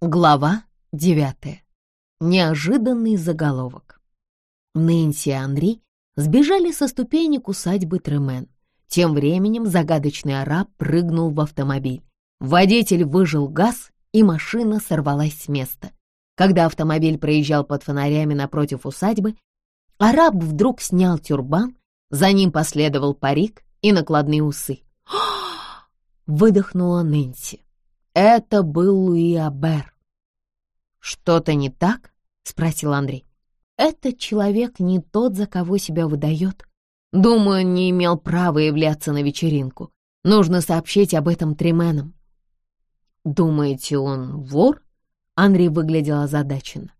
Глава девятая. Неожиданный заголовок. Нэнси и Анри сбежали со ступенек усадьбы Тремен. Тем временем загадочный араб прыгнул в автомобиль. Водитель выжил газ, и машина сорвалась с места. Когда автомобиль проезжал под фонарями напротив усадьбы, араб вдруг снял тюрбан, за ним последовал парик и накладные усы. Выдохнула Нэнси. Это был Луи Абер. «Что-то не так?» — спросил Андрей. «Этот человек не тот, за кого себя выдает. Думаю, он не имел права являться на вечеринку. Нужно сообщить об этом Тременам». «Думаете, он вор?» Андрей выглядел озадаченно.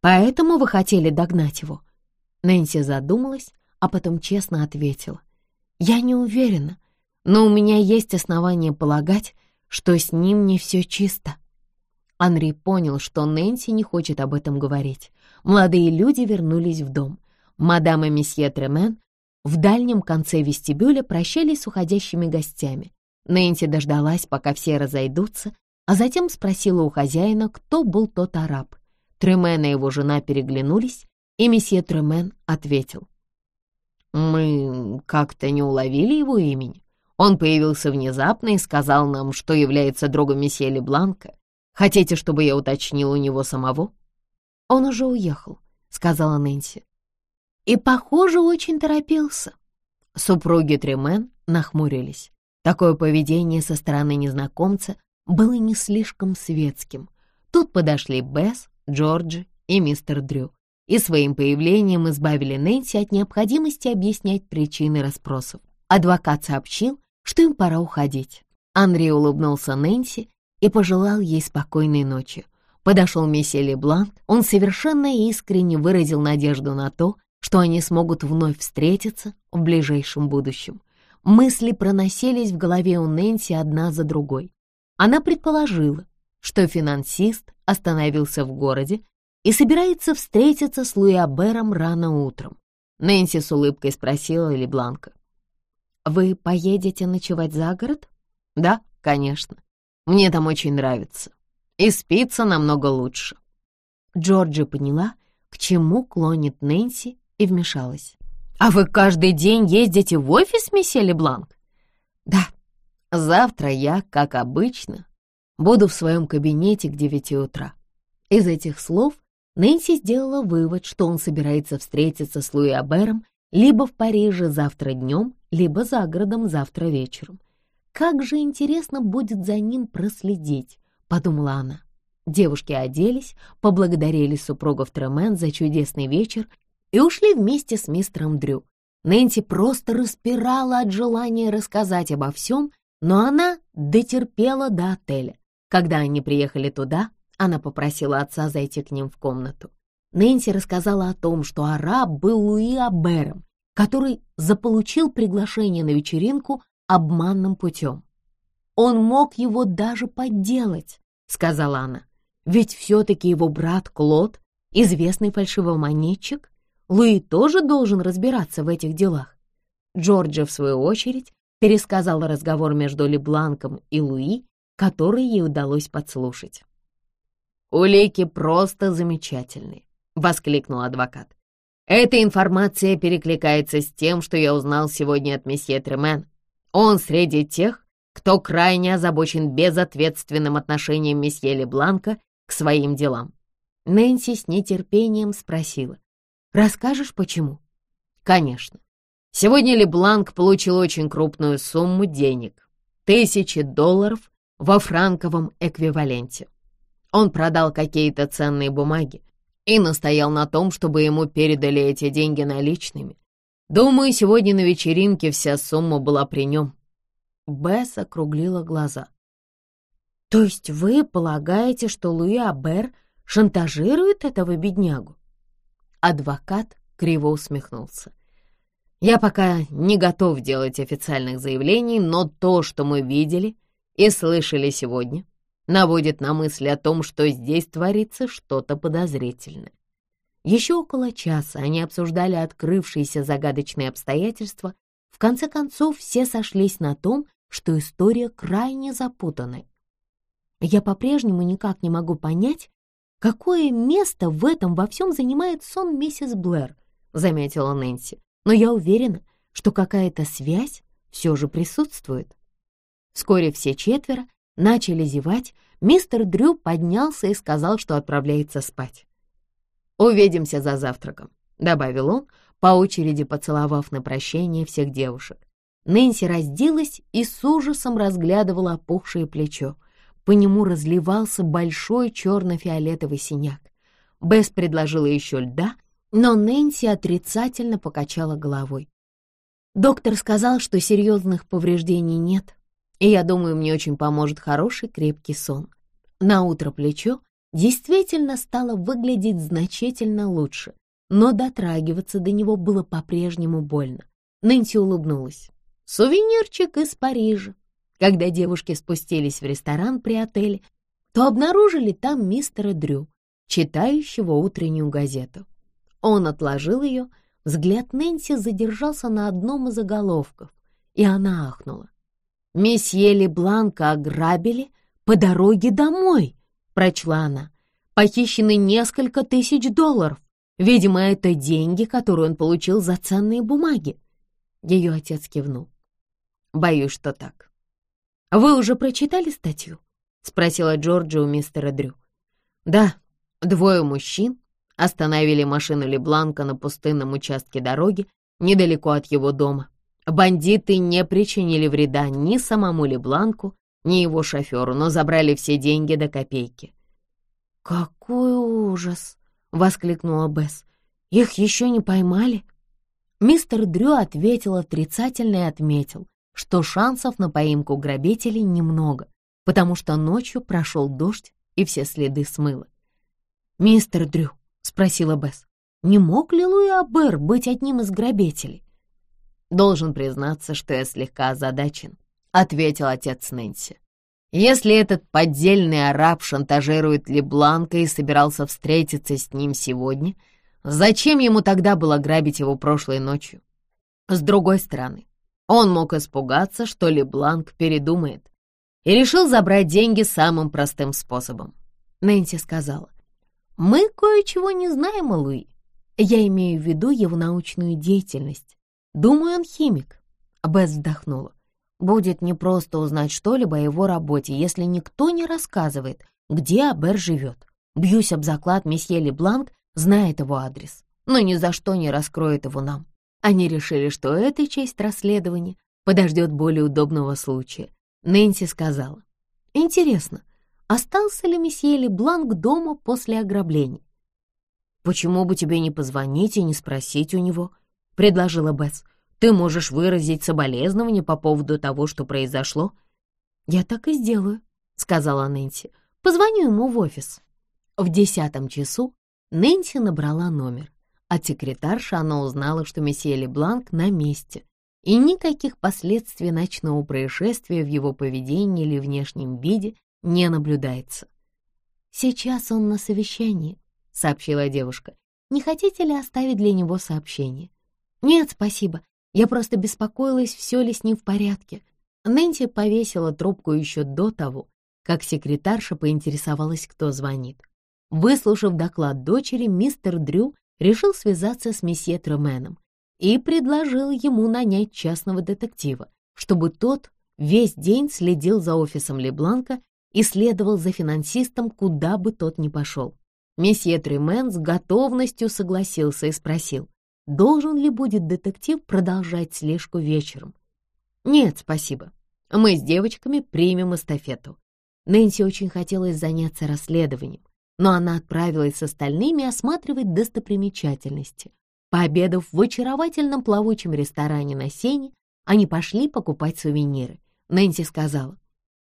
«Поэтому вы хотели догнать его?» Нэнси задумалась, а потом честно ответила. «Я не уверена, но у меня есть основания полагать, что с ним не все чисто. Анри понял, что Нэнси не хочет об этом говорить. Молодые люди вернулись в дом. Мадам и месье Тремен в дальнем конце вестибюля прощались с уходящими гостями. Нэнси дождалась, пока все разойдутся, а затем спросила у хозяина, кто был тот араб. Тремен и его жена переглянулись, и месье Тремен ответил. «Мы как-то не уловили его имени. Он появился внезапно и сказал нам, что является другом месье Лебланка. Хотите, чтобы я уточнил у него самого?» «Он уже уехал», — сказала Нэнси. «И, похоже, очень торопился». Супруги Тремен нахмурились. Такое поведение со стороны незнакомца было не слишком светским. Тут подошли Бесс, Джорджи и мистер Дрю и своим появлением избавили Нэнси от необходимости объяснять причины расспросов. Адвокат сообщил, что им пора уходить. Андрей улыбнулся Нэнси и пожелал ей спокойной ночи. Подошел месье Лебланк, он совершенно искренне выразил надежду на то, что они смогут вновь встретиться в ближайшем будущем. Мысли проносились в голове у Нэнси одна за другой. Она предположила, что финансист остановился в городе и собирается встретиться с Луи Абером рано утром. Нэнси с улыбкой спросила Лебланка. «Вы поедете ночевать за город?» «Да, конечно. Мне там очень нравится. И спится намного лучше». Джорджи поняла, к чему клонит Нэнси, и вмешалась. «А вы каждый день ездите в офис, месье Лебланк?» «Да. Завтра я, как обычно, буду в своем кабинете к девяти утра». Из этих слов Нэнси сделала вывод, что он собирается встретиться с Луи Абером либо в Париже завтра днем, либо за городом завтра вечером. Как же интересно будет за ним проследить, подумала она. Девушки оделись, поблагодарили супругов Тремен за чудесный вечер и ушли вместе с мистером Дрю. Нэнси просто распирала от желания рассказать обо всем, но она дотерпела до отеля. Когда они приехали туда, она попросила отца зайти к ним в комнату. Нэнси рассказала о том, что араб был Луи Абером, который заполучил приглашение на вечеринку обманным путем. «Он мог его даже подделать», — сказала она. «Ведь все-таки его брат Клод — известный фальшивомонетчик. Луи тоже должен разбираться в этих делах». Джорджа, в свою очередь, пересказала разговор между Лебланком и Луи, который ей удалось подслушать. «Улики просто замечательные. — воскликнул адвокат. «Эта информация перекликается с тем, что я узнал сегодня от месье Тремен. Он среди тех, кто крайне озабочен безответственным отношением месье Лебланка к своим делам». Нэнси с нетерпением спросила. «Расскажешь, почему?» «Конечно. Сегодня Лебланк получил очень крупную сумму денег. Тысячи долларов во франковом эквиваленте. Он продал какие-то ценные бумаги, и настоял на том, чтобы ему передали эти деньги наличными. Думаю, сегодня на вечеринке вся сумма была при нем. Бесс округлила глаза. «То есть вы полагаете, что Луи Абер шантажирует этого беднягу?» Адвокат криво усмехнулся. «Я пока не готов делать официальных заявлений, но то, что мы видели и слышали сегодня, наводит на мысль о том, что здесь творится что-то подозрительное. Еще около часа они обсуждали открывшиеся загадочные обстоятельства. В конце концов, все сошлись на том, что история крайне запутанная. Я по-прежнему никак не могу понять, какое место в этом во всем занимает сон миссис Блэр, заметила Нэнси. Но я уверена, что какая-то связь все же присутствует. Вскоре все четверо начали зевать, мистер Дрю поднялся и сказал, что отправляется спать. «Увидимся за завтраком», — добавил он, по очереди поцеловав на прощение всех девушек. Нэнси разделась и с ужасом разглядывала опухшее плечо. По нему разливался большой черно-фиолетовый синяк. Бесс предложила еще льда, но Нэнси отрицательно покачала головой. Доктор сказал, что серьезных повреждений нет, и я думаю, мне очень поможет хороший крепкий сон. На утро плечо действительно стало выглядеть значительно лучше, но дотрагиваться до него было по-прежнему больно. Нэнси улыбнулась. Сувенирчик из Парижа. Когда девушки спустились в ресторан при отеле, то обнаружили там мистера Дрю, читающего утреннюю газету. Он отложил ее, взгляд Нэнси задержался на одном из заголовков, и она ахнула. «Месье Лебланка ограбили по дороге домой», — прочла она. «Похищены несколько тысяч долларов. Видимо, это деньги, которые он получил за ценные бумаги». Ее отец кивнул. Боюсь, что так. Вы уже прочитали статью? Спросила Джорджи у мистера Дрю. Да, двое мужчин остановили машину Лебланка на пустынном участке дороги недалеко от его дома. Бандиты не причинили вреда ни самому Лебланку, ни его шоферу, но забрали все деньги до копейки. «Какой ужас!» — воскликнула Бесс. «Их еще не поймали?» Мистер Дрю ответил отрицательно и отметил, что шансов на поимку грабителей немного, потому что ночью прошел дождь и все следы смыло. «Мистер Дрю», — спросила Бесс, — «не мог ли Луи Абер быть одним из грабителей?» «Должен признаться, что я слегка озадачен», — ответил отец Нэнси. «Если этот поддельный араб шантажирует Лебланка и собирался встретиться с ним сегодня, зачем ему тогда было грабить его прошлой ночью? С другой стороны, он мог испугаться, что Лебланк передумает, и решил забрать деньги самым простым способом. Нэнси сказала, «Мы кое-чего не знаем о Луи. Я имею в виду его научную деятельность. Думаю, он химик». Бесс вздохнула. «Будет непросто узнать что-либо о его работе, если никто не рассказывает, где Абер живет. Бьюсь об заклад, месье Лебланк знает его адрес, но ни за что не раскроет его нам. Они решили, что эта часть расследования подождет более удобного случая. Нэнси сказала, «Интересно, остался ли месье Лебланк дома после ограбления?» «Почему бы тебе не позвонить и не спросить у него?» — предложила Бесс. «Ты можешь выразить соболезнование по поводу того, что произошло?» «Я так и сделаю», — сказала Нэнси. «Позвоню ему в офис». В десятом часу Нэнси набрала номер. От секретарши она узнала, что месье Лебланк на месте, и никаких последствий ночного происшествия в его поведении или внешнем виде не наблюдается. «Сейчас он на совещании», — сообщила девушка. «Не хотите ли оставить для него сообщение?» «Нет, спасибо. Я просто беспокоилась, все ли с ним в порядке». Нэнси повесила трубку еще до того, как секретарша поинтересовалась, кто звонит. Выслушав доклад дочери, мистер Дрю решил связаться с месье Тременом и предложил ему нанять частного детектива, чтобы тот весь день следил за офисом Лебланка и следовал за финансистом, куда бы тот ни пошел. Месье Тремен с готовностью согласился и спросил, должен ли будет детектив продолжать слежку вечером. «Нет, спасибо. Мы с девочками примем эстафету». Нэнси очень хотелось заняться расследованием, но она отправилась с остальными осматривать достопримечательности. Пообедав в очаровательном плавучем ресторане на сене, они пошли покупать сувениры. Нэнси сказала,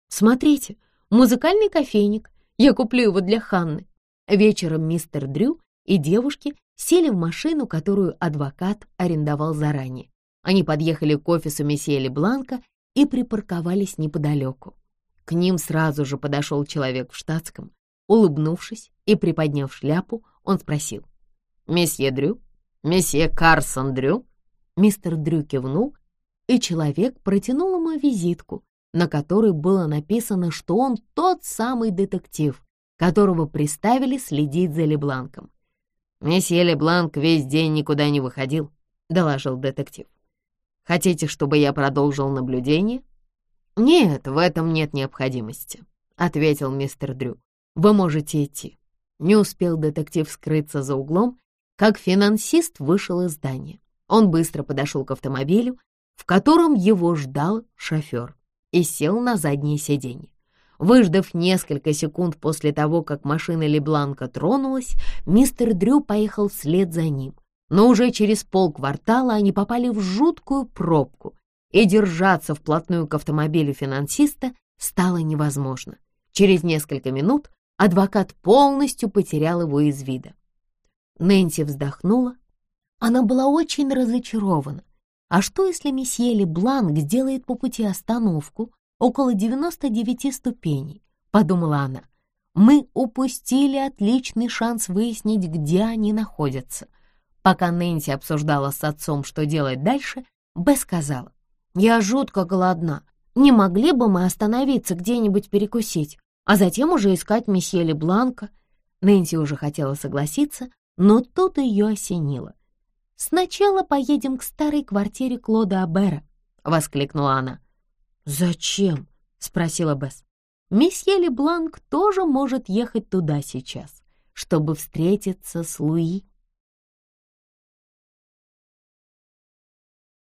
«Смотрите, музыкальный кофейник, я куплю его для Ханны». Вечером мистер Дрю и девушки сели в машину, которую адвокат арендовал заранее. Они подъехали к офису месье Лебланка и припарковались неподалеку. К ним сразу же подошел человек в штатском, Улыбнувшись и приподняв шляпу, он спросил. «Месье Дрю? Месье Карсон Дрю?» Мистер Дрю кивнул, и человек протянул ему визитку, на которой было написано, что он тот самый детектив, которого приставили следить за Лебланком. «Месье Лебланк весь день никуда не выходил», — доложил детектив. «Хотите, чтобы я продолжил наблюдение?» «Нет, в этом нет необходимости», — ответил мистер Дрю. «Вы можете идти». Не успел детектив скрыться за углом, как финансист вышел из здания. Он быстро подошел к автомобилю, в котором его ждал шофер, и сел на заднее сиденье. Выждав несколько секунд после того, как машина Лебланка тронулась, мистер Дрю поехал вслед за ним. Но уже через полквартала они попали в жуткую пробку, и держаться вплотную к автомобилю финансиста стало невозможно. Через несколько минут адвокат полностью потерял его из вида. Нэнси вздохнула. Она была очень разочарована. А что, если месье Лебланк сделает по пути остановку около 99 ступеней? Подумала она. Мы упустили отличный шанс выяснить, где они находятся. Пока Нэнси обсуждала с отцом, что делать дальше, Бе сказала. «Я жутко голодна. Не могли бы мы остановиться где-нибудь перекусить, а затем уже искать месье Лебланка?» Нэнси уже хотела согласиться, но тут ее осенило. «Сначала поедем к старой квартире Клода Абера», — воскликнула она. «Зачем?» — спросила Бесс. «Месье Лебланк тоже может ехать туда сейчас, чтобы встретиться с Луи».